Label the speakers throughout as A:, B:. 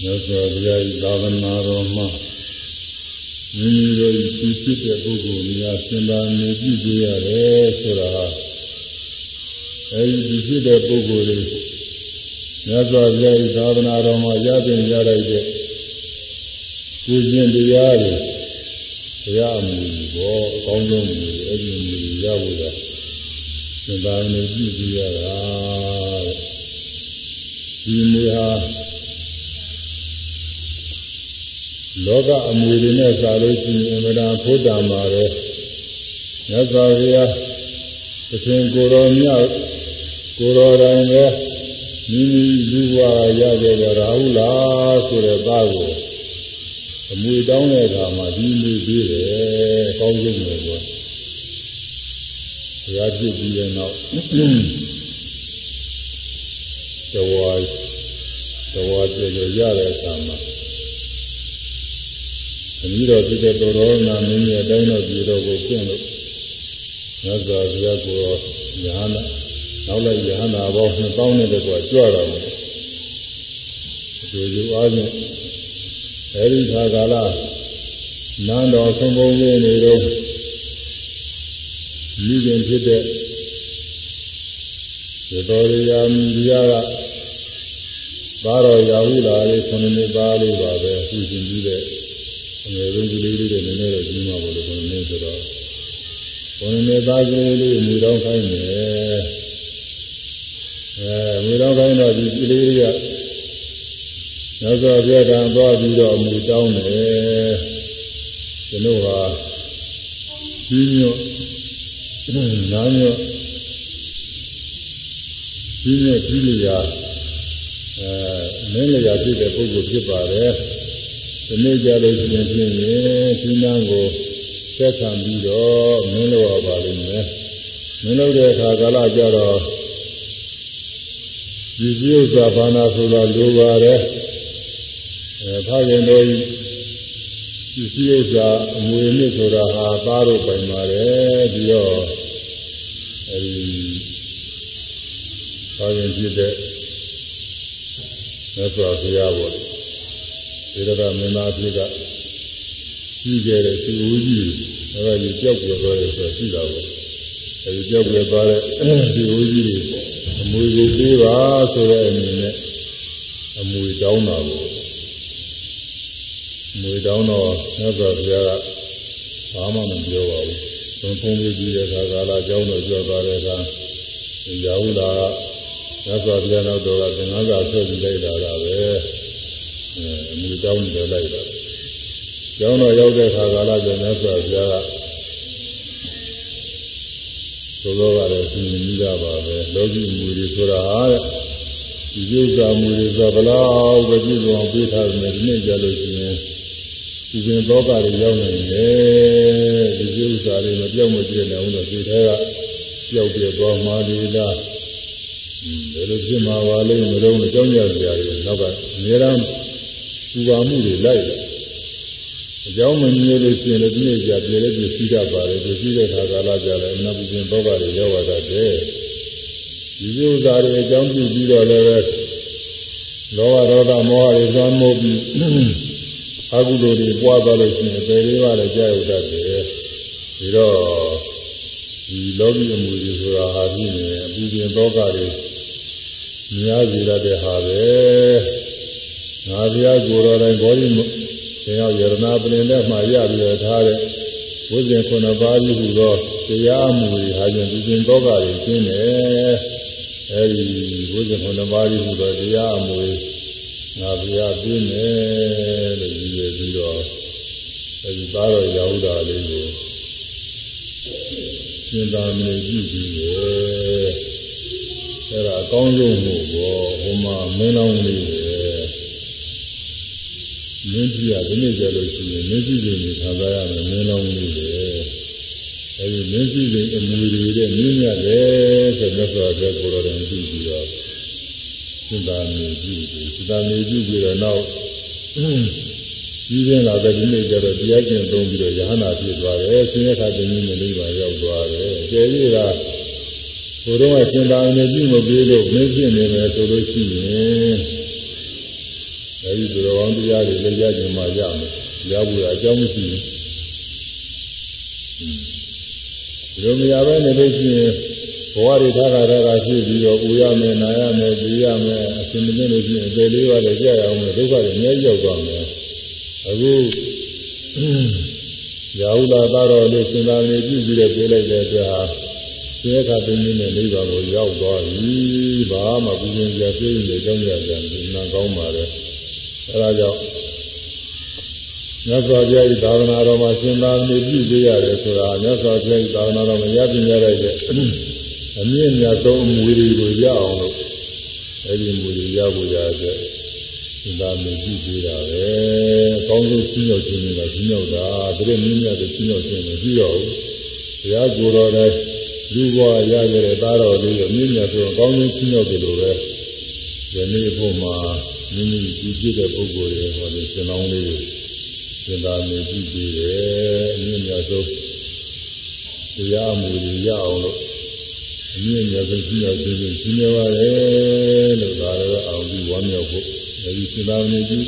A: မြတ်စွာဘုရား၏သာသနာတော်မှာမိမိတို့ဤဖြစ်တဲ့ပုဂ္ဂိုလ်များစင်တာနေကြည့်ကြရတယ်ဆိုတာအဲဒီဖြစ်တဲ့ပုဂ္ဂိုလ်တွေမြတ်စွာဘုရား၏သာသနာတော်မှာရသင်ရလိုက်တဲ့ကိုရှင်တရားတွေတရားအမှုဘောအကောင်းဆုံးမူအဲ့ဒီမူရဖို့ကစင်တာနေကြည့်ကြရတာဒီမူဟာ လောကအမွေတွေနဲ့စာလို့ရှိရင်အမှန်တရားဖို့တံပါပဲမြတ်စွာဘုရားသခင်ကိုတော်မြတ်ကိုတော်တိုင်းပဲမိမိလူဘဝရခဲ့ကြတာဟုတ်လားဆိုတဲ့သားကိုအမွေတောင်းတဲ့အခါမှာဒီမွေပေးတယ်အကောင်းဆုံးပဲကွာဘုရားပြည့်ပြီးတဲ့နောက်တဝါတဝါကျေရရတဲ့အခါမှာ အမိတော်ဖြစ်တဲ့တော်တော်နာမင်းရဲ့အတိုင်းတော်ပြည်တော်ကိုကျင့်လို့မြတ်စွာဘုရားကိုယဟနာနောက်လိုက်ယဟနာဘော2000နဲ့တကွကြွတော်မူဒီလိုအားဖြင့်အဲဒီခါကာလနန်းတော်ဆုံးပုံလေးနေတော့မိခင်ဖြစ်တဲ့ဒီတော်ရာမီဒီယာကဘာတော်ရာဟုလာလေးခုနှစ်နှစ်သားလေးပါပဲသူရှင်ပြီးတဲ့အ ငယ်ဆုံးကလေးလေးတွေနည်းနည်းတော့ကြီးမှာပေါ့လေခုနှစ်နှစ်ဆိုတော့ခုနှစ်နှစ်သားကလေးလေးမူတော်ခိုင်းတယ်အဲမူတော်ခိုင်းတော့ဒီကလေးလေးကညဇောပြဒံသွားပြီးတော့မူတောင်းတယ်ကျွန်တော်ဟာကြီးညွတ်နာညွတ်ကြီးညွတ်ကြီးလျာအဲမင်းလျာဖြစ်တဲ့ပုဂ္ဂိုလ်ဖြစ်ပါတယ် ဒီနေ့ကြလို့ရှိရင်ဖြင့်ဒီနာကိုဆက်ဆံပြီးတော့မင်းလို့ရပါလိမ့်မယ်မင်းလို့တဲ့အခါကာလကြတော့ဒီပြုစွာဘာနာဆိုတာလိုပါတယ်အဲဖခင်တို့ဒီစည်းဥစ္စာအမွေနှစ်ဆိုတာဟာသားတို့ပိုင်ပါတယ်ပြီးတော့အဲဒီဖခင်ဖြစ်တဲ့မြတ်စွာဘုရားပေါ့ ဒီရကမင်းသားဖြစ်ကကြီးကျယ်တဲ့သူဦးကြီးအဲဒါကြီးကြောက်ကြသွားတယ်ဆိုရှိတာပေါ့အဲဒီကြောက်ကြသွားတဲ့သူဦးကြီးတွေအမွေကိုပေးပါဆိုတဲ့အနေနဲ့အမွေတောင်းတာကိုမွေတောင်းတော့မြတ်စွာဘုရားကဘာမှမပြောပါဘူး။သုံးဖုံးပြီးပြီးတဲ့အခါကာလအကြောင်းတော်ပြောသွားတဲ့အခါရာဟုလာမြတ်စွာဘုရားနောက်တော်ကသင်္ဃာကဆွဲပြီးလိုက်တာကပဲ အဲအမွေတောင်းတယ်လိုက်တာ။ကျောင်းတော်ရောက်တဲ့အခါကာလကျမြတ်စွာဘုရားကသို့သောကလည်းသင်မိတာပါပဲလောကီမူတွေဆိုတာဟာတဲ့ဒီဥစ္စာမူတွေဆိုဘလောက်ပဲကြည့်လို့ပေးထားတယ်ဒီနေ့ကြလို့ရှိရင်ဒီပင်သောကတွေရောက်နေတယ်ဒီဥစ္စာတွေမပြောင်းမပြည့်နိုင်ဘူးလို့ဒီထဲကပျောက်ပြသွားမှဒီလားဘယ်လိုဖြစ်မှာပါလိမ့်မလို့အကြောင်းရစရာတွေနောက်ကအများအား ပူပါမှုတွေလိုက်တယ်အကြောင်းမမျိုးလို့ရှိရင်လည်းဒီနေ့ကြာပြေလည်းပြရှိတတ်ပါတယ်ပြရှိတဲ့ခါကာလကြာလည်းအနာပူပင်သောကတွေရောက်လာတတ်တယ်ဒီဥစ္စာတွေအကြောင်းပြုပြီးတော့လည်းလောဘဒေါသမောဟတွေသွမ်းမိုးပြီးအကုသိုလ်တွေပွားသွားလို့ရှိရင်ပယ်လေးပါးလည်းကြာရောက်တတ်တယ်ဒီတော့ဒီလောကီအမှုတွေဆိုတာဟာပြင်းနေအပူပြင်သောကတွေများစီရတဲ့ဟာပဲ ငါဘုရားကိုယ်တော်တိုင်ဘောဓိသင်ရောက်ယရနာပလင်တဲ့မှာရပြီးတော့ထားတဲ့ဝိဇ္ဇင်ခုနှစ်ပါးကြီးဟူသောတရားမှုတွေဟာကျင်ပူပြင်သောကတွေကျင်းတယ်အဲဒီဝိဇ္ဇင်ခုနှစ်ပါးကြီးဟူသောတရားမှုတွေငါဘုရားပြင်းတယ်လို့ရည်ရွယ်ပြီးတော့အဲဒီသားတော်ရောက်တာလေးကိုသင်္သာမေကြည့်ပြီးရဲ့အဲဒါအကောင်းဆုံးမှုပေါ့ဟိုမှာမင်းလောင်းလေးပဲ မင်းကြီးကဒီနေ့ကြလို့ရှိရင်မင်းကြီးတွေခံစားရမယ်မင်းလောင်းလေးပဲအဲဒီမင်းကြီးတွေအမူတွေတဲ့မြင့်မြတ်တယ်ဆိုမြတ်စွာဘုရားကိုယ်တော်တိုင်ကြည့်ပြီးတော့သင်္သာမေကြည့်ပြီးသင်္သာမေကြည့်ပြီးတော့နောက်ကြီးရင်းလာတဲ့ဒီနေ့ကျတော့တရားကျင့်သုံးပြီးတော့ယဟနာဖြစ်သွားတယ်ဆင်းရဲခါတင်ကြီးမလေးပါရောက်သွားတယ်ကျေကြီးကဘုရားကစင်တာအနေကြည့်မပေးလို့မင်းဖြစ်နေမယ်ဆိုလို့ရှိရင် အဲဒီအဲဒီသူတော်ကောင်းတရားတွေလည်းရကြမှာရမယ်ရဖို့အကြောင်းမရှိဘူးဒီလိုမရဘဲနေလို့ရှိရင်ဘဝတွေထားတာတာရှိပြီးတော့ဦးရမယ်နာရမယ်သိရမယ်အရှင်မင်းလို့ရှိရင်အပေလေးပါးလည်းကြာရအောင်ဒုက္ခတွေအများကြီးရောက်သွားမယ်အခုရာဟုလာသားတော်လေးရှင်သာနေကြည့်ပြီးတော့ပြေးလိုက်တဲ့အတွက်ဟာသေခါသိင်းနဲ့နိဗ္ဗာန်ကိုရောက်သွားပြီဘာမှပူဇင်ကြပြည့်နေကြောင်းကြကြဒီနာကောင်းပါလေ အဲဒါကြောင့်မြတ်စွာဘုရားဤသာသနာတော်မှာရှင်သာနေပြုပေးရတယ်ဆိုတာမြတ်စွာဘုရားဤသာသနာတော်မှာရပညာရတဲ့အမြင့်မြတ်ဆုံးအမူတွေကိုရအောင်လို့အဲဒီအမူတွေရဖို့ရတဲ့ရှင်သာနေပြုပေးတာပဲအကောင်းဆုံးရှင်းရောက်ခြင်းတွေကရှင်းရောက်တာဒါနဲ့မြင့်မြတ်တဲ့ရှင်းရောက်ခြင်းမရှိတော့ဘူးဘုရားကိုယ်တော်လည်းလူဘဝရခဲ့တဲ့သားတော်လေးကိုမြင့်မြတ်ဆုံးအကောင်းဆုံးရှင်းရောက်တယ်လို့ပဲဒီနေ့ဖို့မှာ မိမိကြည့်ပြတဲ့ပုဂ္ဂိုလ်တွေဟောဒီရှင်တော်လေးကိုရှင်သာနေပြုပေးတယ်အမြင့်မြတ်ဆုံးတရားအမူတွေရအောင်လို့အမြင့်မြတ်ဆုံးရှင်းရောက်ခြင်းကိုရှင်းရပါတယ်လို့ဒါလည်းအောင်ပြီးဝမ်းမြောက်ဖို့အဲဒီရှင်သာနေပြု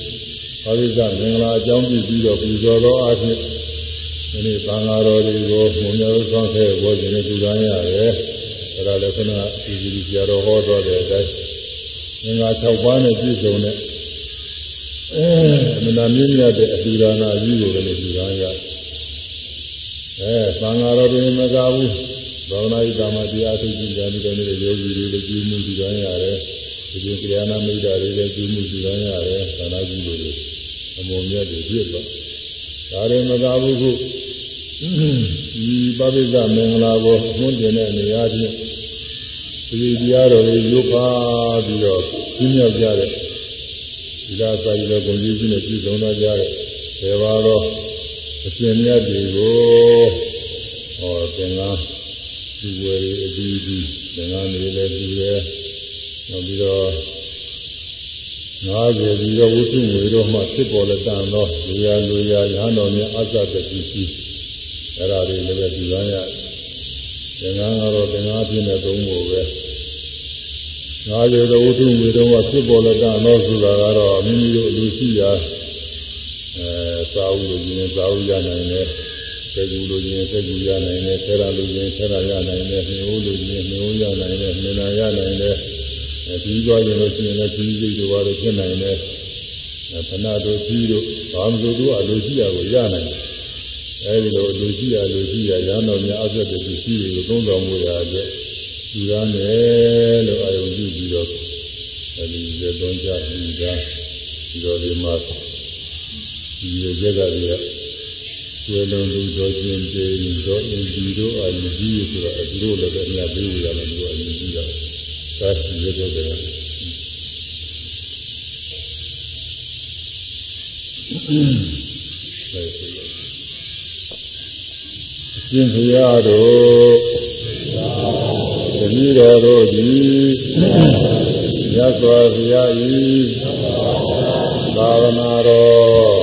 A: ပါရိသမင်္ဂလာအကြောင်းပြုပြီးတော့ပူဇော်တော်အားဖြင့်ဒီနေ့သံဃာတော်တွေကိုဘုံများသောဆောင်ခဲ့ဘောခြင်းနဲ့ပူဇော်ရတယ်အဲဒါလည်းခဏဒီဒီဆရာတော်ဟောတော်တဲ့အတိုင်း ငင်္ဂါ6ပါးနဲ့ပြည့်စုံတဲ့အဲမနာမြင့်မြတ်တဲ့အတူဒါနာကြီးကိုလည်းပူဇော်ရအဲသံဃာတော်တွေမကဘူးဘာဝနာဤကာမတရားသိကြည်ကြပြီးတော့နေတဲ့ယောဂီတွေလည်းကြည်မှုပူဇော်ရတယ်ဒီလိုကြရနာမိတ်တာတွေလည်းကျူးမှုကျူရမ်းရတယ်သာနာကြီးတွေအမုံမြတ်တွေပြည့်သွားဒါတွေမသာဘူးခုဒီပပိစ္ဆမင်္ဂလာကိုအမှုတင်တဲ့နေရာချင်း ဒီတရားတော်တွေရုပ်ပါပြီးတော့ကြီးမြောက်ကြတဲ့ဒီလားစာရည်တော်ကိုကြီးကြီးနဲ့ပြည်စုံသွားကြတဲ့ဒေဝါတော်အရှင်မြတ်တွေကိုဟောသင်္ကန်းဒီဝယ်အပြီးပြီးသင်္ကန်းတွေလည်းပြီးရဲနောက်ပြီးတော့90ပြီးတော့ဝိသုငွေတော့မှဖြစ်ပေါ်လက်တန်သောလူရလူရရဟန်းတော်များအစ္ဆတတိရှိအဲ့ဒါတွေလည်းပဲဒီကနေ့ သင်္ကန်းကတော့သင်္ကန်းဖြစ်တဲ့သုံးဖို့ပဲ90တော့ဝိသုငွေတော့မှဖြစ်ပေါ်လက်တန်သောဆိုတာကတော့မိမိတို့လူရှိရာအဲသာဝလို့ရင်သာဝရနိုင်တယ်သေကူလို့ရင်သေကူရနိုင်တယ်ဆရာလို့ရင်ဆရာရနိုင်တယ်နှိုးလို့ရင်နှိုးရနိုင်တယ်မြင်နာရနိုင်တယ်အဲဒီသွားရင်လို့ရှိရင်လည်းဒီစိတ်တွေပါလို့ဖြစ်နိုင်တယ်ခဏတို့ကြီးတို့ဘာမှမဆိုသူအလိုရှိရကိုရနိုင်တယ် အဲဒီလိုအလိုရှိရလိုရှိရရဟန်းတော်များအသက်တွေရှိတွေကိုသုံးတော်မူရတဲ့ဒီကားနဲ့လို့အာယုံပြုပြီးတော့အဲဒီရေသွန်းကြဒီကားဒီတော်ဒီမှာဒီရေကြက်ကတွေကကျွေးလုံးလူတော်ချင်းတေးတော်အင်ဒီတို့အာယုံကြီးဆိုတော့အဲဒီလိုလည်းအများပေးရမယ်လို့အာယုံကြီးတာသာရှိရတဲ့တယ် ရှင်ဘုရားတို့တပည့်တော်တို့သည်ရသော်ဘုရားဤသာဝနာတော်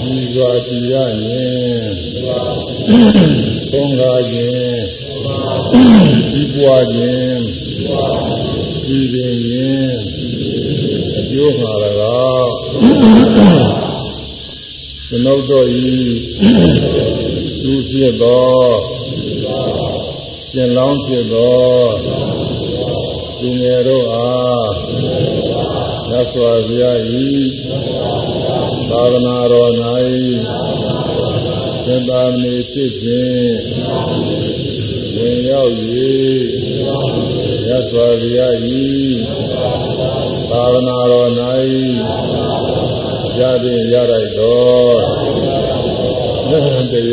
A: ဒီစွာကြည်ရရင်သုံးကားခြင်းဒီပွားခြင်းဒီပင်ခြင်းအကျိုးမှာ၎င်းကျွန်ုပ်တို့ဤ သူဖြစ်သောကျင်လောင်းဖြစ်သောသူငယ်တို့အားသစ္စာဗျာဤသာသနာတော်၌သင်္သာမဏေဖြစ်ခြင်းဝင်ရောက်၍သစ္စာဗျာဤသာသနာတော်၌ရသည်ရလိုက်တော် တ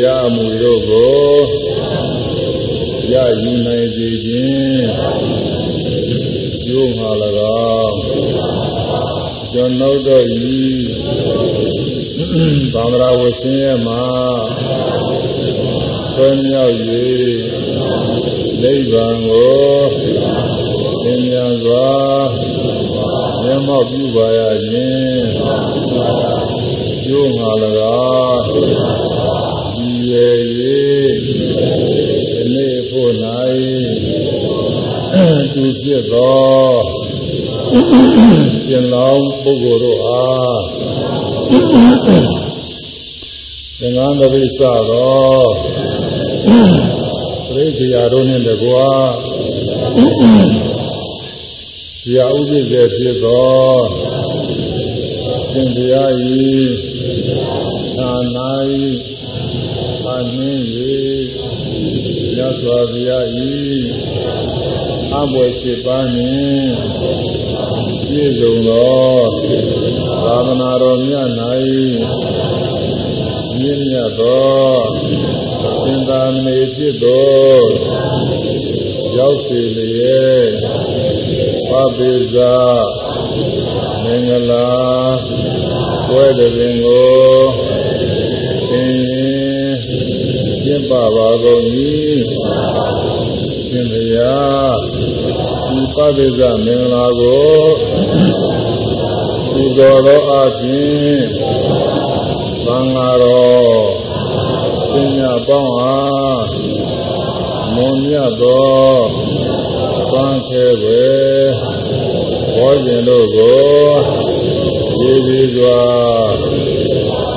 A: ရားမူတို့ကိုရယူနိုင်စေခြင်းကျိုးမှာ၎င်းကျွန်ုပ်တို့ဤသံဃာဝဆင်းရဲမှာဆွေးမြောက်၍နိဗ္ဗာန်ကိုသင်ညာစွာမျက်မှောက်ပြုပါရခြင်းကျိုးမှာ၎င်း ဒီရဲ့၍ဒီနေ့ဖို့၌သူဖြစ်သောရှင်လောင်းပုဂ္ဂိုလ်တို့အားသင်္ကန်းတပိစသောပြိဋ္ဌာတို့နှင့်တကွာဒီအဥပ္ပဇေဖြစ်သောရှင်တရားဤသာနာဤအ နှင်း၍ရသော်ဗျာဤအဘွယ်ရှိပါနှင့်ပြည့်စုံသောသာသနာတော်မြတ်၌မြင့်မြတ်သောသင်္သာမဏေဖြစ်သောရောက်စီလျက်ပပိဇာမင်္ဂလာပွဲတဲ့ပင်ကိုသင်ရင် ပြပပါကုန်၏ရှင်ဘုရားဒီပပိဇာမင်္ဂလာကိုဒီတော်သောအခြင်းသံဃာတော်ပညာပေါင်းအားမွန်မြတ်သောသံခဲပဲဘောဇင်တို့ကိုရေဒီစွာ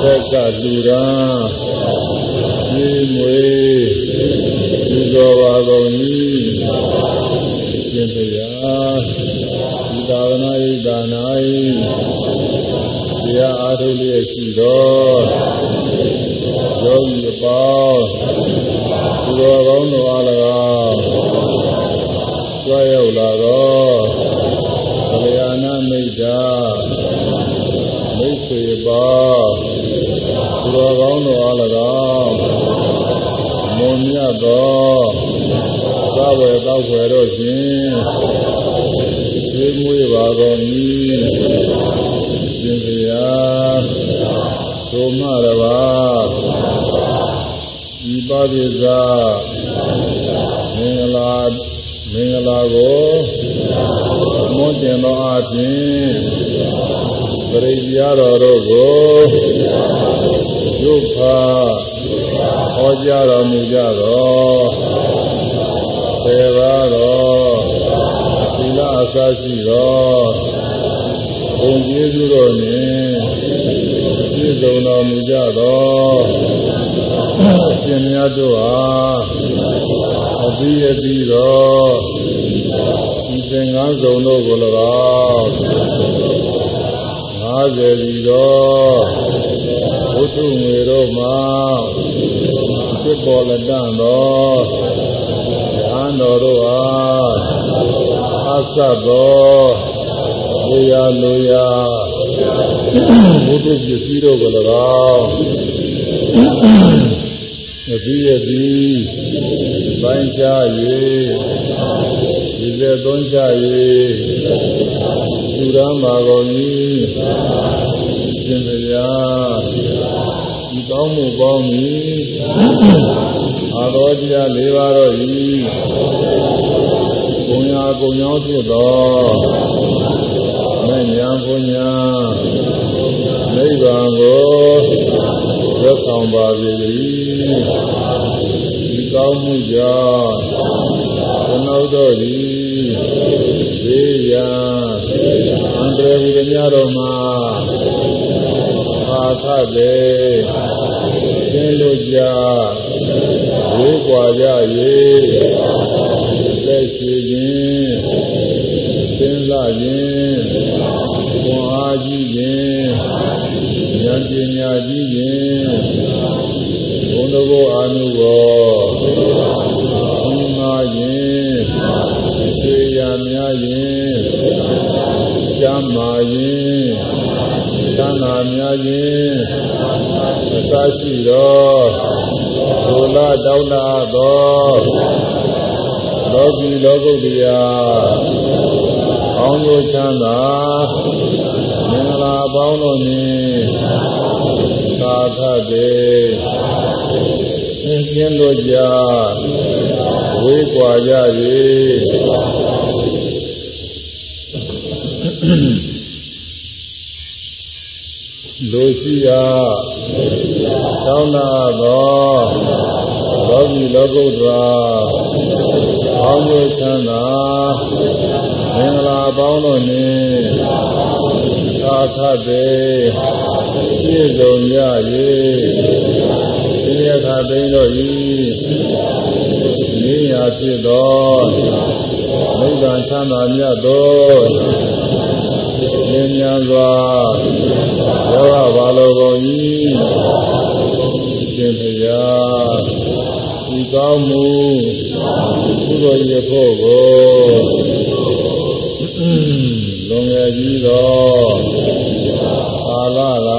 A: သက်ကလူရန် ဒီမွေဒီတော်ပါကုန်၏ရှင်ဘုရားဒီသာဝနာဤဒါနာဤတရားအားထုတ်လျက်ရှိသောယောဂီအပေါင်းသူတော်ကောင်းတို့အား၎င်းကြွရောက်လာသောဗလျာဏမိတ်တာမိတ်ဆွေပေါင်းသူ တော်ကောင်းတို့အား၎င်းမွန်မြတ်သောသဝေတောက်ွယ်တို့ဖြင့်သိမွေးပါကုန်၏ရှင်ဘုရားသို့မှတပါဤပါပိဇာမင်္ဂလာမင်္ဂလာကိုမွန်းတင်သောအခြင်းပရိယာတော်တို့ကို ဒုက္ခဟောကြားတော်မူကြတော်သေပါတော်သီလအစရှိတော်ဘုံကျေးဇူးတော်နှင့်ပြည့်စုံတော်မူကြတော်ရှင်များတို့အားအပြီးအပြီးတော်ဒီသင်္ကန်းစုံတို့ကို၎င်း50ပြီတော် ဘုသူငွေတို့မှာဖြစ်ပေါ်လက်တန်တော်ဉာဏ်တော်တို့အားအဆက်တော်လူရလူရဘုသူပစ္စည်းတို့ကို၎င်းအပြီးအပြီးပိုင်းခြား၍ဒီစေသုံးချ၍သူရမ်းပါကုန်၏ ရှင်ဘုရားဒီကောင်းမှုပေါင်း၏အာတော်တရား၄ပါးတော့၏ဘုံညာကုံကြောင်းဖြစ်သောမဲ့ညာဘုံညာနိဗ္ဗာန်ကိုသက်ဆောင်ပါစေ၏ဒီကောင်းမှုကြောင့်ကျွန်ုပ်တို့သည်သေရန်အန္တရာယ်ဝိညာဉ်တော်မှာ အာသတေသင်တို့ကြဝေးကွာကြ၍လက်ရှိခြင်းသင်လာခြင်းခွန်အားကြီးခြင်းဉာဏ်ပညာကြီးခြင်းဘုံတော်အာနုဘောဒီမာခြင်းဆွေရများခြင်းကျမ်းမာခြင်း သံဃာများခြင်းအစရှိသောဘုလားတောင်းတာသောလောကီလောကုတ္တရာအောင်းကိုချမ်းသာမင်္ဂလာပေါင်းတို့နှင့်သာသတေသင်ကျင်းတို့ကြဝေးကွာကြ၍ လူရှိရာသောင်းနာသောလောကီလောကုတ္တရာအောင်းကျချမ်းသာမင်္ဂလာပေါင်းတို့နှင့်သာခတ်သေးပြည့်စုံကြ၍ဒီရခသိန်းတို့ဤနေရာဖြစ်သောနိဗ္ဗာန်ချမ်းသာမြတ်သော ဉာဏ်ဉာဏ်စွာရောဂါဘာလိုကုန်၏ရှင်ဖျားဤကောင်းမှုကုသိုလ်ရဖို့ကိုလွန်ငယ်ကြီးသောကာလက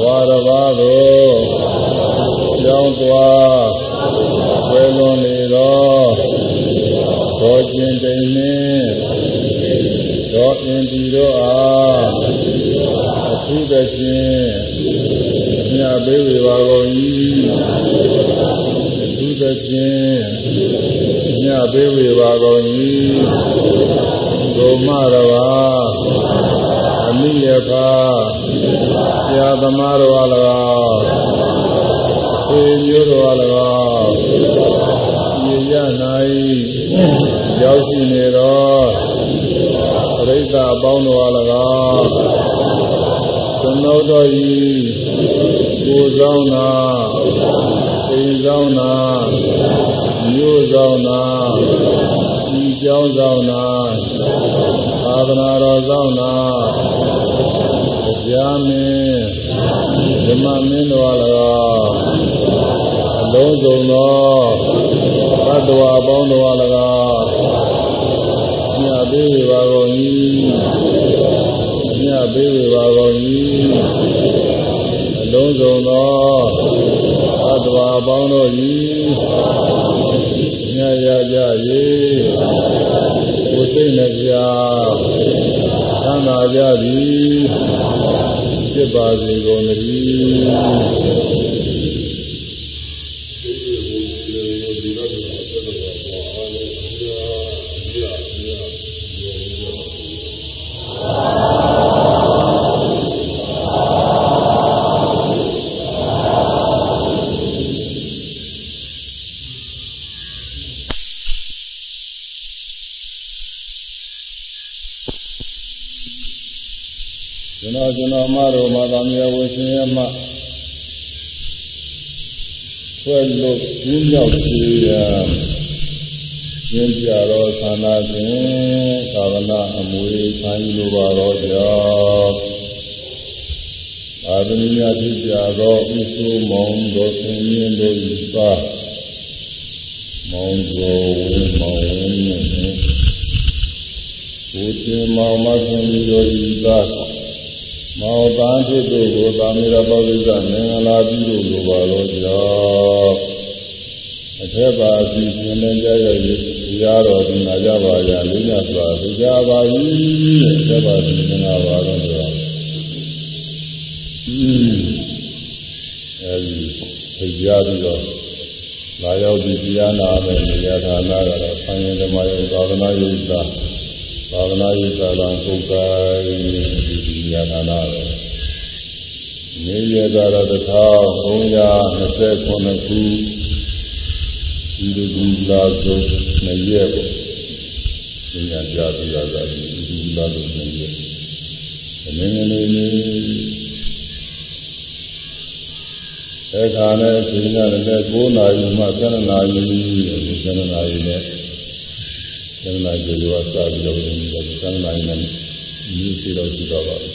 A: ဝါရဘာတို့ကြောင်းသွားဝယ်လွန်နေသောသောကျင်တိန်နှင့် သောအင်ဒီတို့အားအထူးသဖြင့်မြတ်ပေးဝေပါကုန်၏အထူးသဖြင့်မြတ်ပေးဝေပါကုန်၏ဒုမရဝါအမိယဖာဆရာသမားတော်အား၎င်းသေမျိုးတော်အား၎င်းရည်ရ၌ရောက်ရှိနေသောပ ရိသတ်အပေါင်းတော်အား၎င်းကျွန်ုပ်တို့ဤကိုယ်ဆောင်နာအိမ်ဆောင်နာမျိုးဆောင်နာဤကျောင်းဆောင်နာသာသနာတော်ဆောင်နာတရားမင်းဓမ္မမင်းတော်၎င်းအလုံးစုံသောသတ္တဝါအပေါင်းတော်၎င်း ညပေးပါကုန်၏ညပေးပါကုန်၏အလုံးစုံသောသတ္တဝါအပေါင်းတို့၏ညရကြ၍ကိုယ်စိတ်နဲ့ကြာသံသာကြသည်ဖြစ်ပါစေကုန်သတည်း ကျင်းရောက်စီရကျင်းကြတော့သာနာခြင်းသာဝနာအမွေခံယူလိုပါတော့ကြောင့်အာသမိယဖြစ်ကြသောဥစုမောင်တို့ဆင်းရဲတို့ဤပါမောင်ကိုဝင်းမောင်ဝင်းနဲ့ကိုယ်တင်မောင်မဆင်းရဲတို့ဤပါမောတန်ဖြစ်တို့ကိုသာမေရပောဇိကမင်္ဂလာပြုလို့လိုပါတော့ကြောင့် အထက်ပါစီရှင်နေကြရည်တရားတော်ဒီနာကြပါရလေးညစွာသိကြပါ၏အထက်ပါစီမင်္ဂလာပါတော့ကြောင့်အဲဒီသိကြပြီးတော့လာရောက်ဒီတရားနာမယ်နေရာဌာနကတော့ဆံရင်ဓမ္မရဲ့သာသနာ့ရေးသာသာသနာ့ရေးသာလံပုဂ္ဂိုလ်ဒီဉာဏနာပဲနေရတာတော့1329ခု ဒီလူကြီးလာဆုံးနှစ်ရက်ပေါ့ဉာဏ်ကြားပြီးရတာဒီလူကြီးလာဆုံးနှစ်ရက်အနေနဲ့နေအခါနဲ့ဒီညနဲ့9နာရီမှ7နာရီဒီ7နာရီနဲ့7နာရီကျော်စပြီးတော့ဒီ7နာရီနဲ့ဒီစီတော့ရှိတော့ပါဘူး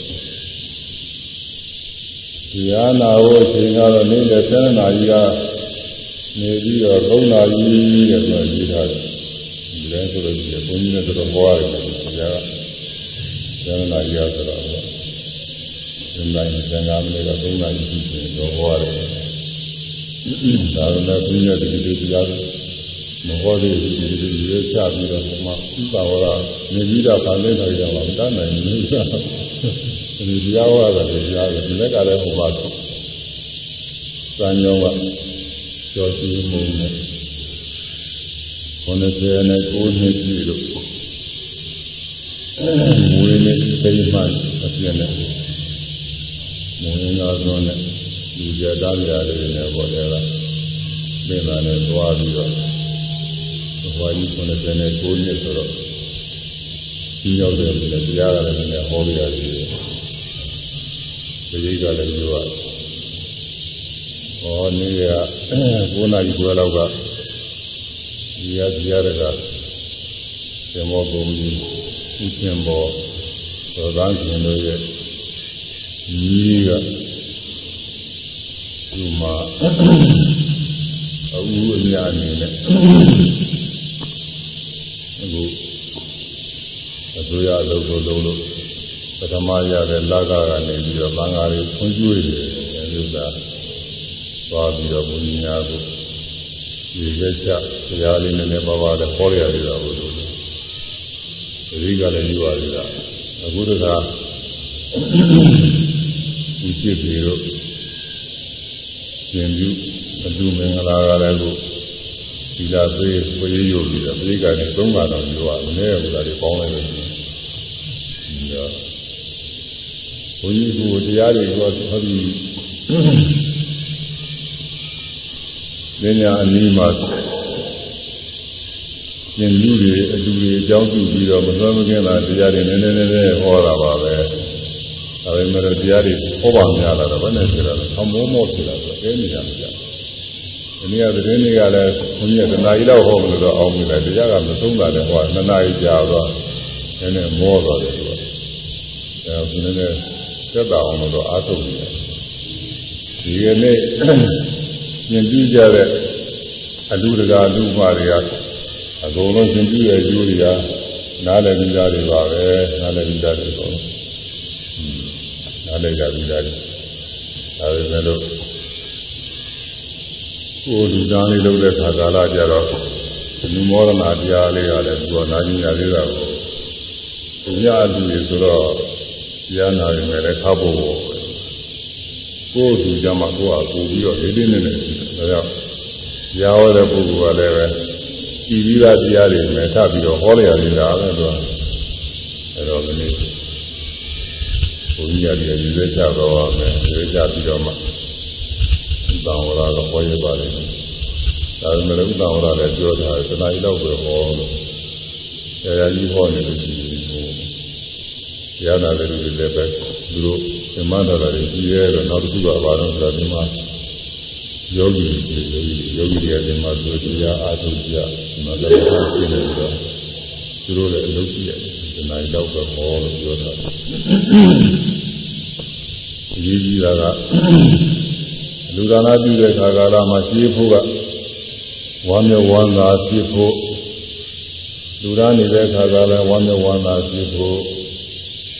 A: ။တရားနာဖို့အချိန်ကတော့နေ့လယ်7နာရီက နေပြီးတော့3နာရီတဲ့ဆိုရေးထားတယ်။ဒီတိုင်းဆိုလို့ဒီဘုန်းကြီးနဲ့တော့ဟောရတယ်တရားက7နာရီဆိုတော့ဒီနိုင်15မိနစ်က3နာရီရှိတယ်တော့ဟောရတယ်။ဒါကလည်းဘုရားဒီဒီတရားမဟောသေးဘူးဒီဒီရွေးချပြီးတော့မှဥပါဝရနေပြီးတော့ဗာလဲတော်ရမှာမတတ်နိုင်ဘူးဒီတရားဟောတာလည်းကြားတယ်ဒီလက်ကလည်းဟိုမှာစံညောက ကျော်စီမှုနဲ့90နဲ့9နှစ်ပြည့်လို့မွေးနေ့သိမှအပြည့်နဲ့မွေးနာသောနဲ့ဒီကြတားရလေးနဲ့ပေါ်တယ်ကပြင်လာနဲ့သွားပြီးတော့ဘဝကြီး99နှစ်ဆိုတော့ဒီရောက်တယ်လည်းတရားကလည်းနည်းဟောပြရတယ်ပရိကလည်းပြောရတယ် ဟောနေ့က9နာရီခွဲလောက်ကဒီရဒီရကသမောကုံကြီးဥပင်ဘောသောသားရှင်တို့ရဲ့ကြီးကဒီမှာအဝူအများအနေနဲ့အခုအစိုးရအလုပ်ကိုလုပ်လို့ပထမရတဲ့လကကနေပြီးတော့ဘင်္ဂါတွေဖွံ့ကျွေးတယ်အဲဒီဥစ္စာ သွားပြီးတော့ဘုရားကိုဒီရက်ချတရားလေးနည်းနည်းပါးပါးလည်းခေါ်ရရတာဘုရားဒီကလည်းယူပါသေးတာအခုတခါဒီပြည့်ပြီးတော့ရှင်ပြုအလူမင်္ဂလာကလည်းကိုဒီလာသေးကိုရရုပ်ပြီးတော့ဒီကနေသုံးပါတော့ယူပါနည်းဥစ္စာတွေပေါင်းလိုက်လို့ရှိရင်ဒါဘုန်းကြီးကတရားတွေကိုဟောဒီ ဉာဏ်အနည်းမှာဉာဏ်လူတွေအလူတွေအကြောင်းပြုပြီးတော့မသွမ်းမကင်းတာတရားတွေနည်းနည်းနည်းနည်းဟောတာပါပဲဒါပေမဲ့တရားတွေဟောပါများလာတော့ဘယ်နဲ့ဖြစ်လာလဲအမောမောဖြစ်လာတော့အဲနေရာမကြဒီနေ့ကသတင်းတွေကလည်းဘုန်းကြီးကတနားကြီးတော့ဟောမလို့တော့အောင်ပြီလေတရားကမသုံးတာလည်းဟောနှစ်နာရီကြာတော့နည်းနည်းမောသွားတယ်သူကအဲဒီနည်းနည်းသက်သာအောင်လို့အားထုတ်နေတယ်ဒီကနေ့ မြင်ကြည့်ကြတဲ့အလူတကာလူမတွေကအကုန်လုံးသင်ပြည့်ရဲ့ကျိုးတွေကနားလည်ပြီးသားတွေပါပဲနားလည်ပြီးသားတွေပေါ့နားလည်ကြပြီးသားတွေဒါပေမဲ့လို့ကိုယ်လူသားလေးလုပ်တဲ့ခါကာလကြတော့လူမောရဏတရားလေးကလည်းသူကနာကျင်ရသေးတာကိုသူများလူတွေဆိုတော့တရားနာရင်လည်းခါဖို့ ကိုယ်လူကြမှာကိုယ်ကပူပြီးတော့လေးလေးနက်နက်ရှိတယ်ဒါကြောင့်ရားဝတဲ့ပုဂ္ဂိုလ်ကလည်းပဲဤပြီးသားတရားတွေနဲ့ထပ်ပြီးတော့ဟောရရနေတာပဲသူကအဲတော့ဒီနေ့ဘုရားကြီးရွေးချတော့မယ်ရွေးချပြီးတော့မှသံဝရကဟောရပါလိမ့်မယ်ဒါပေမဲ့ဥဒ္ဒဝရလည်းပြောတာတဏှာကြီးတော့ပဲဟောလို့အဲဒါကြီးဟောနေလို့ရှိရင် ဟိုတရားနာတဲ့လူတွေလည်းပဲသူတို့ဓမ္မတော်တွေကြီးရဲတော့နောက်တစ်ခုကဘာလို့ဆိုတော့ဒီမှာယောဂီတွေယောဂီယောဂီတွေကဒီမှာသူတရားအားထုတ်ကြဒီမှာလည်းရှင်းနေတော့သူတို့လည်းအလုပ်ကြည့်ရတယ်ဒီနိုင်တော့ပဲဟောလို့ပြောတာအရေးကြီးတာကလူဒါနာပြုတဲ့ခါကာလမှာရှင်းဖို့ကဝမ်းမြောက်ဝမ်းသာဖြစ်ဖို့လူသားနေတဲ့ခါကာလဝမ်းမြောက်ဝမ်းသာဖြစ်ဖို့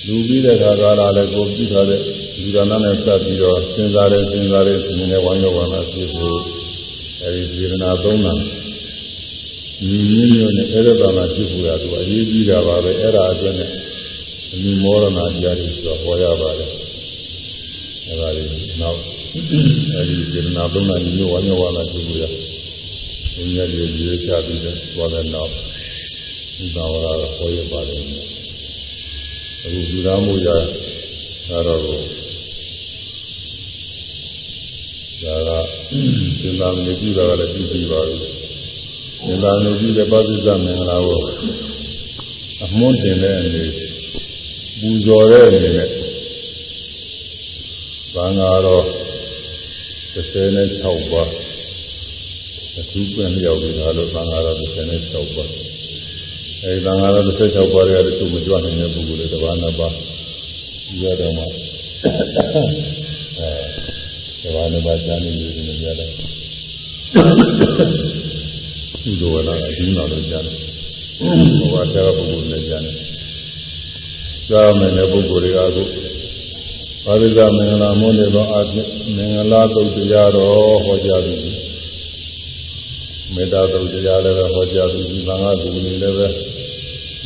A: လူပြီးတဲ့ခါကာလလည်းကိုပြုထားတဲ့လူဒါနာနဲ့စပ်ပြီးတော့စဉ်းစားတယ်စဉ်းစားတယ်စဉ်းနေဝမ်းမြောက်ဝမ်းသာဖြစ်ဖို့အဲဒီစေတနာသုံးတာညီညွတ်ညွတ်နဲ့အဲ့ဒါသာလာဖြစ်ဖို့ရသူအရေးကြီးတာပါပဲအဲ့ဒါအတွက်နဲ့အမြင်မောရဏတရားတွေဆိုတော့ဟောရပါတယ်အဲ့ဒါလေးနောက်အဲဒီစေတနာသုံးတာညီညွတ်ဝမ်းမြောက်ဝမ်းသာဖြစ်ဖို့ရဘုရားကြီးရွေးချပြီးတော့သွားတဲ့နောက်ဒီသာဝရကဟောရပါတယ် အခုလူသားမှုရသာတော့ဒါကသင်္သာမဏေပြုတာကလည်းပြုပြီးပါပြီသင်္သာမဏေပြုတဲ့ပါဠိသမင်္ဂလာကိုအမွှန်းတင်တဲ့အနေပူဇော်တဲ့အနေနဲ့ဘာငါတော့36ပါးအထူးပြန်လျောက်နေတာလို့သံဃာတော်36ပါး အဲဒီသံဃာတော်36ပါးရဲ့တချို့မကြွနိုင်တဲ့ပုဂ္ဂိုလ်တွေတစ်ပါးနှစ်ပါးဒီရတော့မှအဲတစ်ပါးနှစ်ပါးကျမ်းနေနေကြတယ်ဒီလိုလာအဒီနာလို့ကျမ်းဘဝတရားပုဂ္ဂိုလ်လည်းကျမ်းတယ်ကြားမယ်တဲ့ပုဂ္ဂိုလ်တွေကအခုပါရိသမင်္ဂလာမွန်းနေသောအဖြစ်မင်္ဂလာသုတ်တရားတော်ဟောကြားပြီး မေတ္တာသုတ်တရားလည်းပဲဟောကြားပြီးသံဃာကူနေလည်းပဲ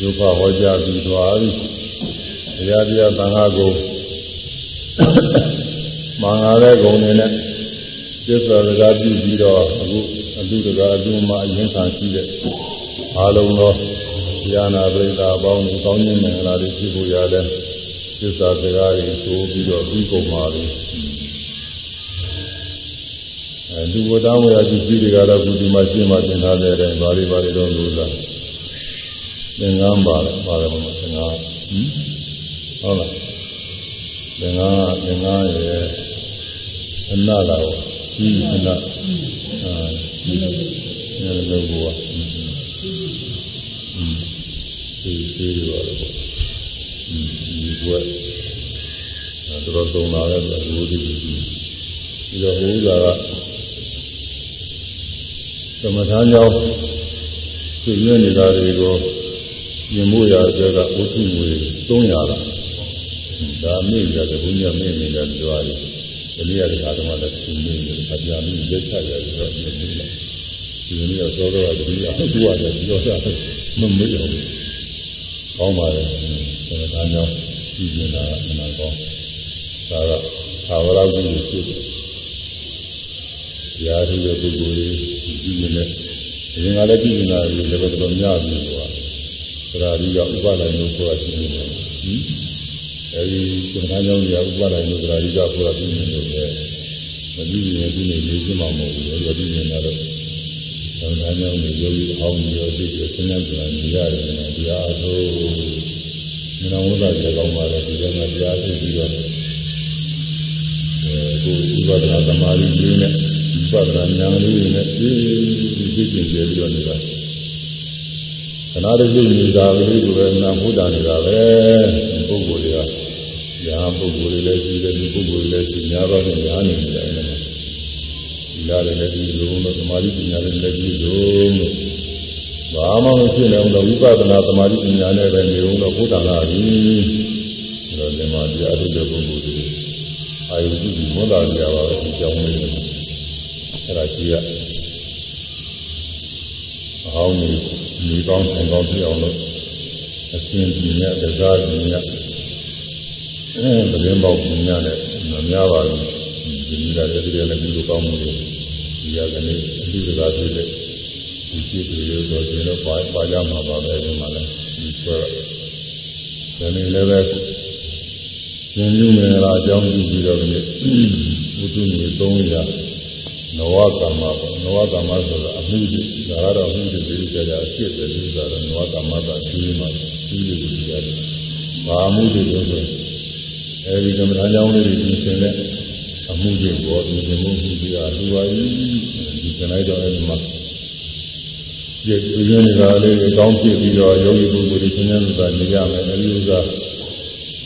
A: ယုဖဟောကြားပြီးသွားပြီတရားတရားသံဃာကိုမင်္ဂလာတဲ့ဂုဏ်တွေနဲ့သစ္စာစကားပြုပြီးတော့အခုအလူတကာအလူမှအရင်ခံရှိတဲ့အားလုံးသောတရားနာပရိသတ်အပေါင်းကိုကောင်းခြင်းမင်္ဂလာတွေပြုဖို့ရတယ်သစ္စာစကားတွေဆိုပြီးတော့ပြီးကုန်ပါပြီအဲ လူဝတ္တဝရပစ္စည်းတွေကတော့ဒီမှာရှင်းမှသင်ထားတဲ့အတိုင်းဘာတွေဘာတွေတော့လို့လားသင်္ကန်းပါတယ်ပါတယ်မမသင်္ကန်းဟင်ဟုတ်လားသင်္ကန်းသင်္ကန်းရဲ့အနလာကိုဟင်းအနအာဒီလိုလိုဘောဟင်းဒီဒီရောပေါ့ဟင်းဒီဘွယ်တော်တော်သုံးလာတဲ့ဘုရားဒီဒီတော့ဘုရားက သမထမ်းကြောင်းသိရနေတာတွေကိုမြင်မှုရတဲ့ကဝတ္ထုငွေ300လားဒါမိရတယ်ဘုရားမိနေတဲ့ကြွားလေးဒီနေ့ရတဲ့အားလုံးလည်းသူမိနေတယ်အပြာမိလက်ချရတယ်ဆိုတော့ဒီလိုဒီနေ့တော့သောတော်ကဒီအောင်သူရတယ်ပြောတာမမေ့အောင်ကောင်းပါလေသမထမ်းကြောင်းကြည့်နေတာကမှန်ကောင်းဒါကသာဝရကုဖြစ်တယ် ရာထူးတဲ့ပုဂ္ဂိုလ်ကြီးကြည့်နေတယ်အရင်ကလည်းကြည့်နေတာလည်းတော်တော်များပြီကွာသရာကြီးကဥပဒိုင်လို့ဆိုတာရှိနေတယ်ဟင်အဲဒီသံဃာကြောင့်ရာဥပဒိုင်လို့သရာကြီးကဆိုတာပြနေလို့ပဲမကြည့်ရင်ဒီနေ့လေးပြမမဟုတ်ဘူးလေဒီနေ့ကတော့သံဃာကြောင့်ဒီယောဂီအောင်းရောသိတယ်ဆင်းရဲကြနေရတယ်နော်တရားဆိုမနောဝဒကြေကောင်းပါလေဒီကမှာတရားသိပြီးတော့အဲကိုဥပဒနာသမာဓိကြီးနဲ့ ပဒနာဉာဏ်လေးနဲ့ဒီဒီသိကျင်ကြပြီးတော့နေတာခဏတည်းသိနေတာလေးကိုပဲနာဘုဒ္ဓနေတာပဲပုဂ္ဂိုလ်တွေကညာပုဂ္ဂိုလ်တွေလည်းရှိတယ်ဒီပုဂ္ဂိုလ်တွေလည်းရှိများတော့ညာနေတယ်အဲ့ဒါဒီလားလည်းဒီလိုလို့သမာဓိပညာလည်းလည်းဒီလိုလို့ဘာမှမဖြစ်နိုင်တော့ဝိပဿနာသမာဓိပညာနဲ့ပဲနေုံတော့ဘုဒ္ဓလာပြီအဲ့တော့ဒီမှာတရားထုတ်တဲ့ပုဂ္ဂိုလ်တွေအာယုကြည့်ပြီးမောတာကြပါပဲဒီကြောင်းလေး အဲ့ဒါကြီးကအဟောင်းနေနေကောင်းဆိုင်ကောင်းပြအောင်လို့အရှင်ပြင်းတဲ့တရားကြီးညအဲသတင်းပေါက်ပြင်းရတဲ့မများပါဘူးဒီနေ့ကလည်းဒီလည်းဒီလိုကောင်းမှုတွေဒီရကနေအလူစကားဖြစ်တဲ့ဒီကြည့်တွေရောတော့ကျွန်တော်ပါပါကြမှာပါပဲဒီမှာလည်းဒီဆိုတော့ဒီနေ့လည်းပဲသင်္ညုမင်္ဂလာအကြောင်းပြုပြီးတော့ဒီဘုသူမျိုး300 နဝကမ္မပေါ့နဝကမ္မဆိုတာအမှုတွေဒါကတော့အမှုတွေဒီကြကြအဖြစ်တယ်လို့ဆိုတာနဝကမ္မကကျူးမှာကျူးလို့ကြရတယ်။ဘာအမှုတွေလို့ဆိုအဲဒီကမ္မထာကြောင့်လေးတွေသင်တဲ့အမှုတွေပေါ်ဒီသင်မှုမှုတွေကလူပါကြီးဒီကျန်လိုက်တော့အဲဒီမှာဒီရင်းနေတာလေးတွေကောင်းဖြစ်ပြီးတော့ယောဂီပုဂ္ဂိုလ်တွေသင်္ကြန်ဆိုတာနေရမယ်အဲဒီဥစ္စာ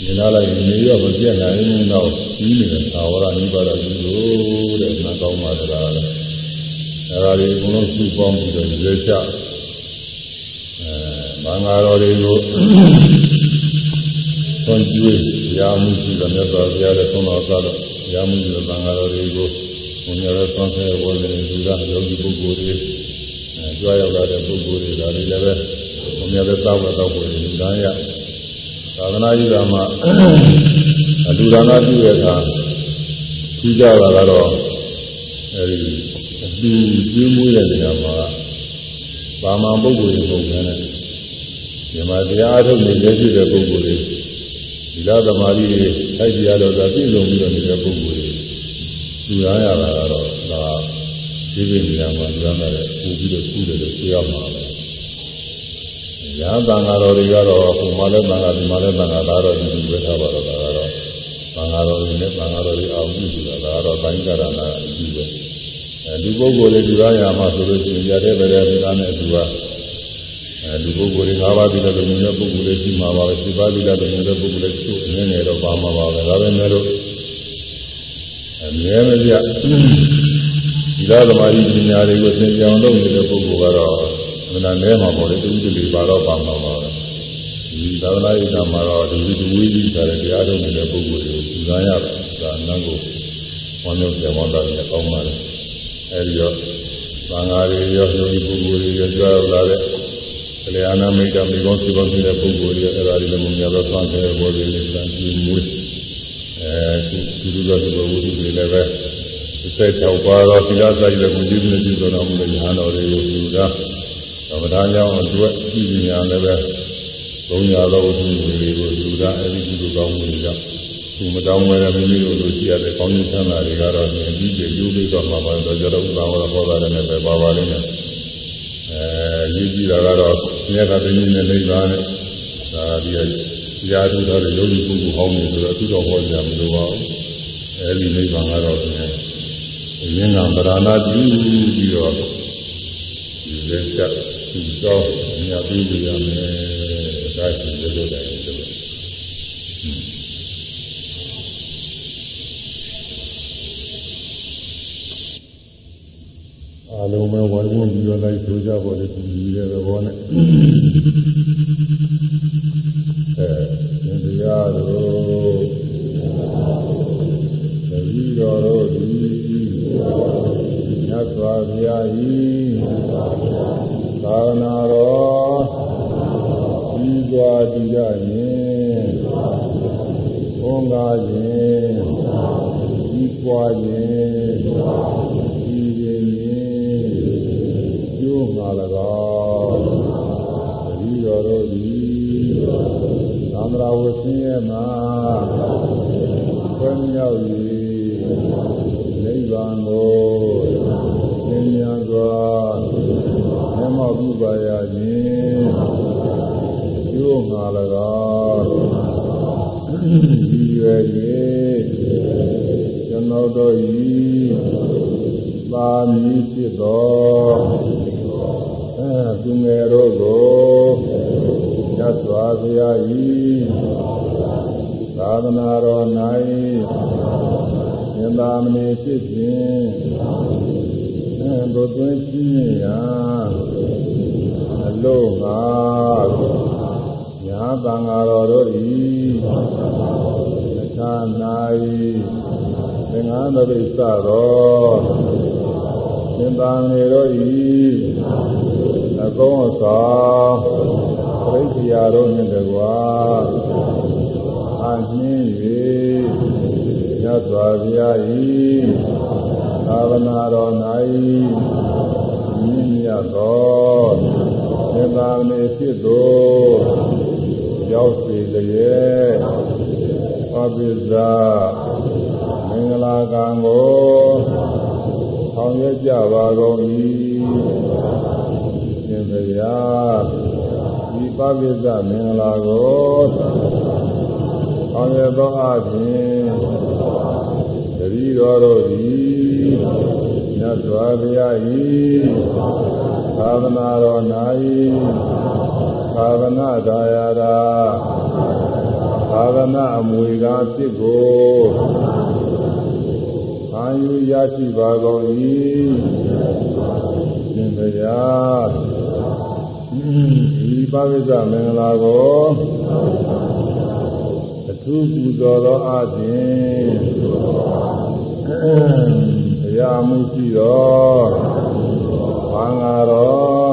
A: မြင်လာလိုက်နေရောမပြတ်နိုင်ဘူးတော့ကြီးနေတဲ့သာဝရနိဗ္ဗာန်ကြီးလို့တဲ့နာကောင်းပါသလားအဲဒါတွေအကုန်လုံးစုပေါင်းပြီးတော့ရွေးချအဲမင်္ဂလာတော်တွေကိုသွန်ကျွေးရာမှုရှိတဲ့မြတ်စွာဘုရားရဲ့ဆုံးတော်သားတော်ရာမှုရှိတဲ့မင်္ဂလာတော်တွေကိုဘုရားရဲ့သွန်ဆဲဝေါ်နေသူကယောဂီပုဂ္ဂိုလ်တွေအဲကြွားရောက်လာတဲ့ပုဂ္ဂိုလ်တွေဒါတွေလည်းပဲဘုရားရဲ့သောက်ဝတ်တော်ကိုလူသားရ သာသနာ့ကြီးကမှအလူဒါနပြုတဲ့အခါထူးကြတာကတော့အဲဒီအတူကျွေးမွေးတဲ့နေရာမှာပါမန်ပုဂ္ဂိုလ်တွေပုံစံနဲ့ဒီမှာတရားအထုတ်နေရရှိတဲ့ပုဂ္ဂိုလ်တွေဒီလားသမာဓိတွေထိုက်တရားတော်သာပြည့်စုံပြီးတော့နေတဲ့ပုဂ္ဂိုလ်တွေလူရရတာကတော့ဒါဒီပြနေရာမှာလူရတာလည်းပို့ပြီးတော့ထူးတယ်လို့ပြောရမှာပဲ ညာသံဃာတော်တွေကတော့ဟိုမှာလည်းသံဃာဒီမှာလည်းသံဃာဒါတော့ဒီလိုပဲထားပါတော့ဒါကတော့သံဃာတော်တွေနဲ့သံဃာတော်တွေအောင်ပြုဆိုတာဒါကတော့တိုင်းကြရတာအကြည့်ပဲအဲဒီပုဂ္ဂိုလ်တွေဒီကားရမှာဆိုလို့ရှိရင်ရတဲ့ဗရဒီကားနဲ့အတူကအဲဒီပုဂ္ဂိုလ်တွေ၅ပါးပြီးတော့လူမျိုးပုဂ္ဂိုလ်တွေရှိမှာပါပဲဒီပါးပြီးတော့လူမျိုးပုဂ္ဂိုလ်တွေသူ့နည်းနည်းတော့ပါမှာပါပဲဒါပဲမဲ့လို့အမြဲမပြဒီလားသမာဓိပညာတွေကိုသင်ကြောင်လုပ်နေတဲ့ပုဂ္ဂိုလ်ကတော့ မနာနဲမှာပေါ့လေတူတူလေးပါတော့ပါမှာပါပဲဒီသာသနာ့ဣဒ္ဓမှာတော့ဒီဒီဝိသီဆိုတဲ့တရားတော်နေတဲ့ပုဂ္ဂိုလ်တွေကိုပူဇော်ရတယ်ဒါနန်းကိုဝမ်းမြောက်ကြဝမ်းသာကြကောင်းပါလေအဲဒီတော့သံဃာတွေရောယောဂီပုဂ္ဂိုလ်တွေရောကြွားလာတဲ့ကလျာဏမိတ်တမိကောင်းစီပေါင်းတဲ့ပုဂ္ဂိုလ်တွေအဲ့ဒါတွေလည်းမများတော့သံဃာဘောတွေလည်းသံကြည့်မွေးအဲဒီလူတော်သူဘုရားတွေလည်းပဲသက်၆ပါးသောသီလစာရည်ကိုကြည့်နေကြည့်တော်မူတဲ့ဉာဏ်တော်တွေကိုသူက သမထကြောင့်အတွက်ပြည်ညာလည်းပဲဘုံညာသောဝတ္ထုတွေကိုလူသားအဲဒီကုသိုလ်ကောင်းမှုတွေကြောင့်သူမတောင်းဝဲတဲ့မိမိတို့လိုရှိရတဲ့ကောင်းကျိုးချမ်းသာတွေကတော့မြင်ပြီးကြိုးပြီးတော့မှာပါတော့ကြတော့ဥပ္ပါဝရဟောတာလည်းပဲပါပါလိမ့်မယ်အဲအဲရေးကြည့်တာကတော့မြတ်ကသိဉ္ဇနဲ့နိဗ္ဗာန်နဲ့ဒါဒီရာထူးတော်တဲ့ယောဂီပုဂ္ဂိုလ်ဟောင်းနေဆိုတော့သူတော်ဟောကြမလို့ပါဘူးအဲဒီနိဗ္ဗာန်ကတော့ဖြင့်ရင်းကံပရဏတိပြီးတော့ဒီလက်ချက် ဒီတော့ညာပြီးပြရမယ်ဒါရှိရလို့တယ်ဆိုတော့အလုံးမဲ့ဝိုင်းဝန်းပြီးတော့လိုက်ဆိုကြပါလေဒီရဲ့ဘောနဲ့အဲဒီတရားတို့သတိတော်တို့ဒီညစွာဘုရားဤသာသနာတော်ဤစွာတည် ကြခြင်းဘုံကားခြင်းဤပွားခြင်း သာသနာတော်၌သင်္သာမဏေဖြစ်ခြင်းအဲဘုသွင်းခြင်းရာအလို့ငါညာတန်ဃာတော်တို့ဤသာနာဤသင်္ဃာသပိစ္ဆတော်သင်္သာမဏေတို့ဤအကုံးအစာပြိဿရာတို့နှင့်တကွာအ နှင်း၍ရသော်ဗျာဤသာဝနာတော်၌မြင့်မြတ်သောသင်္သာမဏေဖြစ်သို့ရောက်စေလျက်အပိစ္ဆာမင်္ဂလာကံကိုဆောင်ရွက်ကြပါကုန်၏ရှင်ဘုရားဒီပပိစ္ဆမင်္ဂလာကို ဆောင်ရွက်သောအခြင်းတတိတော်တို့သည်မြတ်စွာဘုရား၏သာသနာတော်၌သာသနာဒါယရာသာသနာအမွေကားဖြစ်ကိုအာယုရရှိပါကုန်၏ရှင်ဘုရားဒီပါဝိဇ္ဇမင်္ဂလာကို အထူးပူဇော်သောအခြင်းတရားမှုရှိသောဘာငါတော်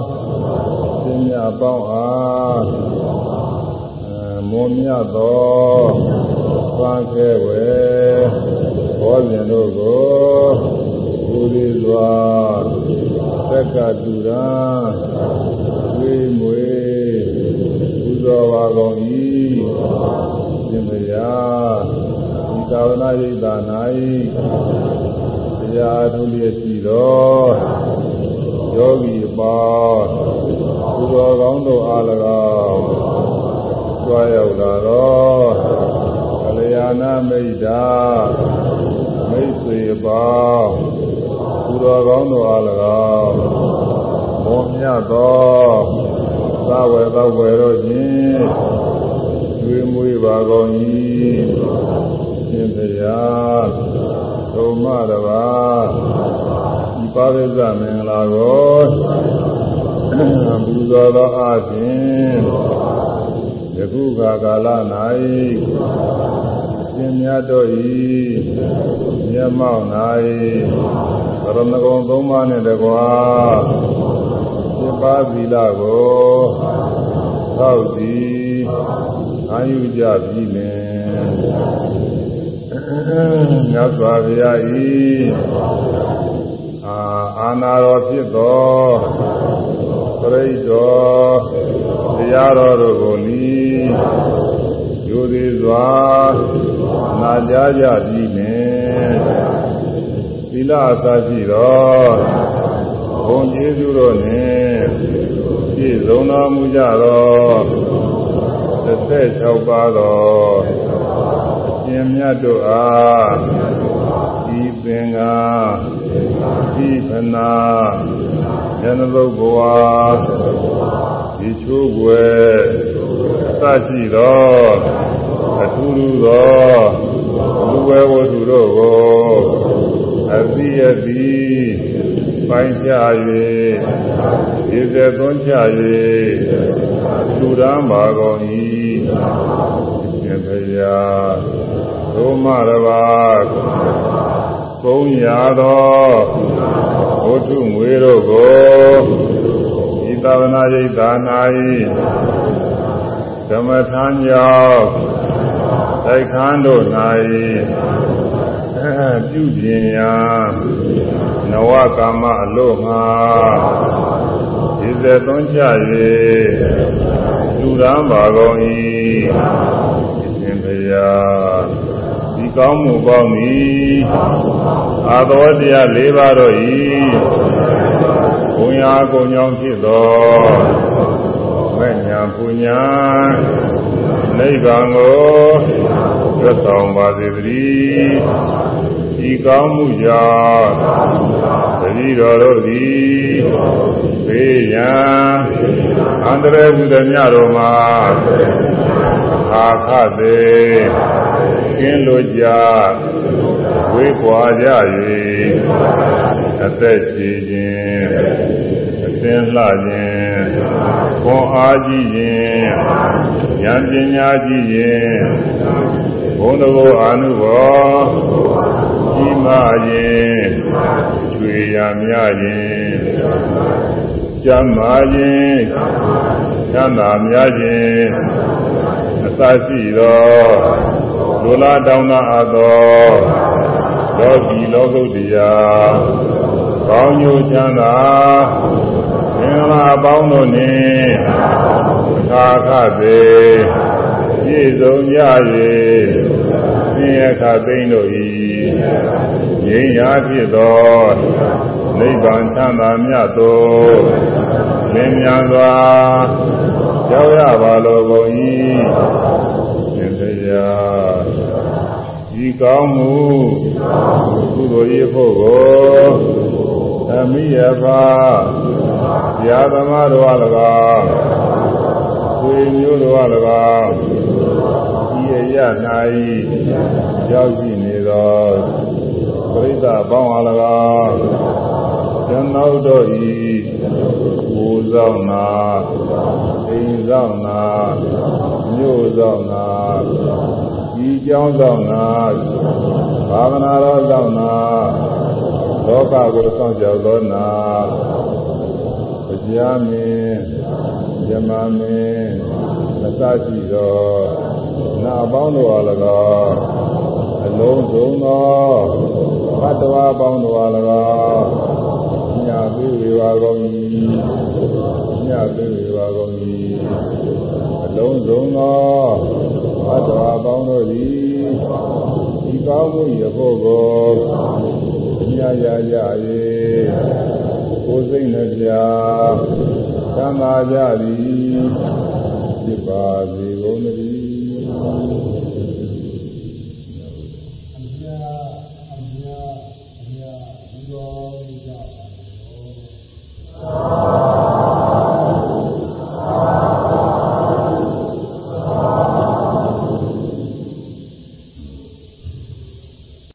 A: ရှင်မြတ်ပေါင်းအားမွန်မြတ်သောသာခဲဝဲဘောဇင်တို့ကိုပူရီစွာသက်ကတူရာဝေးမွေပူဇော်ပါကုန်၏ ရှင်မယားဒီသာဝနာရိပ်သာ၌တရားထုလျက်ရှိသောယောဂီပါပူဇော်ကောင်းတို့အား၎င်းကြွားရောက်လာတော့ကလျာဏမိတ်တာမိတ်ဆွေပါသူတော်ကောင်းတို့အား၎င်းမောမြတ်သောသာဝေသောဝေတို့ချင်း ကျွေးမွေးပါကုန်၏ရှင်တရားသုံးမတပါဒီပါရိဇမင်္ဂလာကိုပူဇော်သောအခြင်းယခုခါကာလ၌ရှင်မြတ်တို့၏မျက်မှောက်၌ရဏဂုံသုံးပါးနှင့်တကွာပြပါသီလကိုသောက်သည် အာယုကြပြီလင်မြတ်စွာဘုရား၏အာအာနာတော်ဖြစ်သောပရိတ်တော်တရားတော်တို့ကိုလီယူသည်စွာနာကြားကြပြီလင်သီလအစရှိသောဘုံကျေးဇူးတို့နှင့်ပြည့်စုံတော်မူကြသော 16ပါးသောအရှင်မြတ်တို့အားဤပင်ကဤဖနာဉာဏ်ဘုဘဝဒီချိုးွယ်စရှိသောအထူးထူးသောလူဝဲဝတ္ထုတို့ကိုအသိအသိပိုင်းခြား၍ဒီစေသွန်းချ၍ လူရန်ပါကုန်၏ရှင်ဘုရားသို့မရပါကုန်းရသောဝတ္ထုငွေတို့ကိုဤသာဝနာရိတ်သာနာ၏ဓမ္မထံကြောင့်တိုက်ခန်းတို့၌ပြုပြင်ရာနဝကာမအလို့ငါဒီစေသွန်းချ၍ လူရန်ပါကုန်၏ရှင်ဘုရားဒီကောင်းမှုပေါင်းသည်အာသောတရား၄ပါးတို့၏ဘုံရာကုံကြောင့်ဖြစ်သောမဲ့ညာပူညာနိဗ္ဗာန်ကိုရွတ်ဆောင်ပါစေတည်းဒီကောင်းမှုကြောင့် တတိတော်တို့သည်ဘေးရန်အန္တရာယ်ဟုသည်များတို့မှာအာခသေးကင်းလို့ကြဝေးပွားကြ၍အသက်ရှိခြင်းအသင်လှခြင်းခွန်အားကြီးခြင်းဉာဏ်ပညာကြီးခြင်းဘုန်းတော်အာနုဘောကြီးမားခြင်း ကျွေရမြခြင်းကျမ်းမာခြင်းချမ်းသာများခြင်းအစရှိသောလူလာတောင်းတာအပ်သောလောကီလောကုတ္တရာကောင်းကျိုးချမ်းသာသင်္ဃာပေါင်းတို့နှင့်အခါခသေးပြည့်စုံကြ၍သင်ရခသိမ့်တို့၏ ငြိမ်းရာဖြစ်သောနိဗ္ဗာန်ချမ်းသာမြတ်သို့လင်းမြန်စွာရောက်ရပါလိုကုန်၏သင်တရားဒီကောင်းမှုကုသိုလ်ရေးဖို့ကိုသမိယပါဘုရားသမားတော်အား၎င်းဆွေမျိုးတော်အား၎င်းဤအရ၌ရောက်ရှိနေ သောပရိသတ်ပေါင်းအား၎င်းကျွန်တော်တို့ဤကိုယ်ဆောင်နာအိမ်ဆောင်နာမြို့ဆောင်နာဒီကျောင်းဆောင်နာဘာဝနာတော်ဆောင်နာလောကကိုဆောင်ကြောက်သောနာတရားမင်းယမမင်းအစရှိသောနာပေါင်းတို့အား၎င်းအ လုံးစုံသောဘတ်တော်ပေါင်းတို့အား၎င်းညာပြေဝေပါကုန်၏ညာပြေဝေပါကုန်၏အလုံးစုံသောဘတ်တော်ပေါင်းတို့သည်ဒီကောင်းမှုရဖို့ကိုညာရရ၍ကိုယ်စိတ်နှပြသံသာကြသည်ဖြစ်ပါစေ